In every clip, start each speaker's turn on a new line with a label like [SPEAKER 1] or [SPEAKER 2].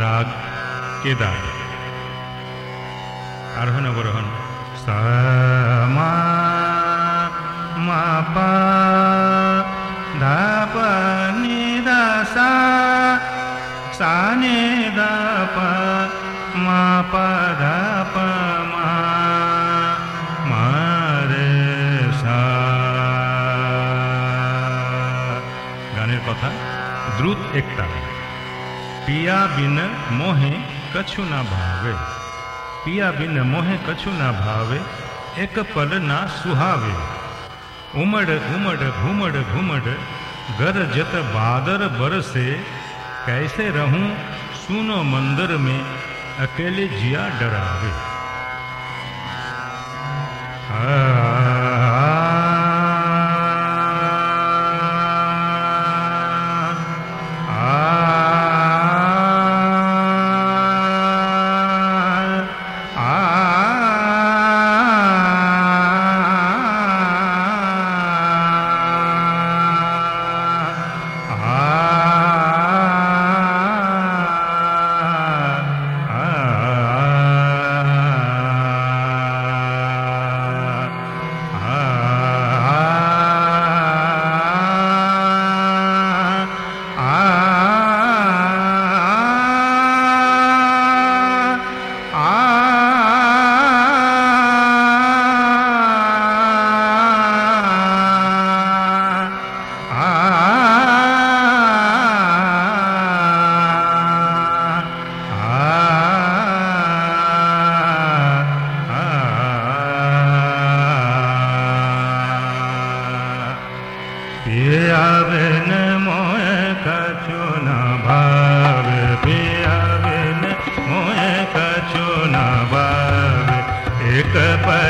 [SPEAKER 1] রাগ কেদার আরোহণ অবরোহণ সামা মাপা ধাপ নিদাসা সানে দাপ মাপা ধাপ মা মারে গানের কথা দ্রুত একটা पिया बिन मोहे कछु ना भावे पिया बिन मोहे कछु ना भावे एक पल ना सुहावे उमड़ उमड़ घूमड़ घूमड़ घर जत बादर बरसे कैसे रहूं सुनो मंदिर में अकेले जिया डरावे आ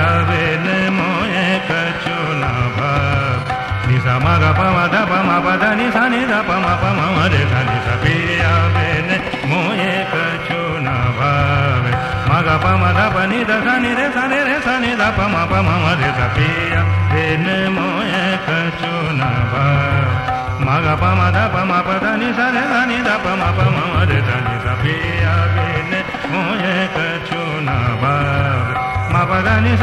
[SPEAKER 1] जावे ने मोए कछु ना भाव निसा मग पम ध पम पद निसा नि ध पम पम रे ध नि सा पी आवे ने मोए कछु ना भाव मग पम ध प नि ध सा नि रे सा नि रे सा नि ध पम पम रे ध पी आवे ने मोए कछु ना भाव मग पम ध पम पद नि सा रे सा नि ध पम पम रे ध नि सा पी आवे ने मोए कछु ना भाव ಮಪದ ನಿಸ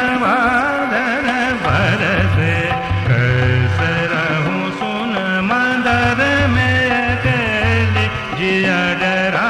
[SPEAKER 1] yad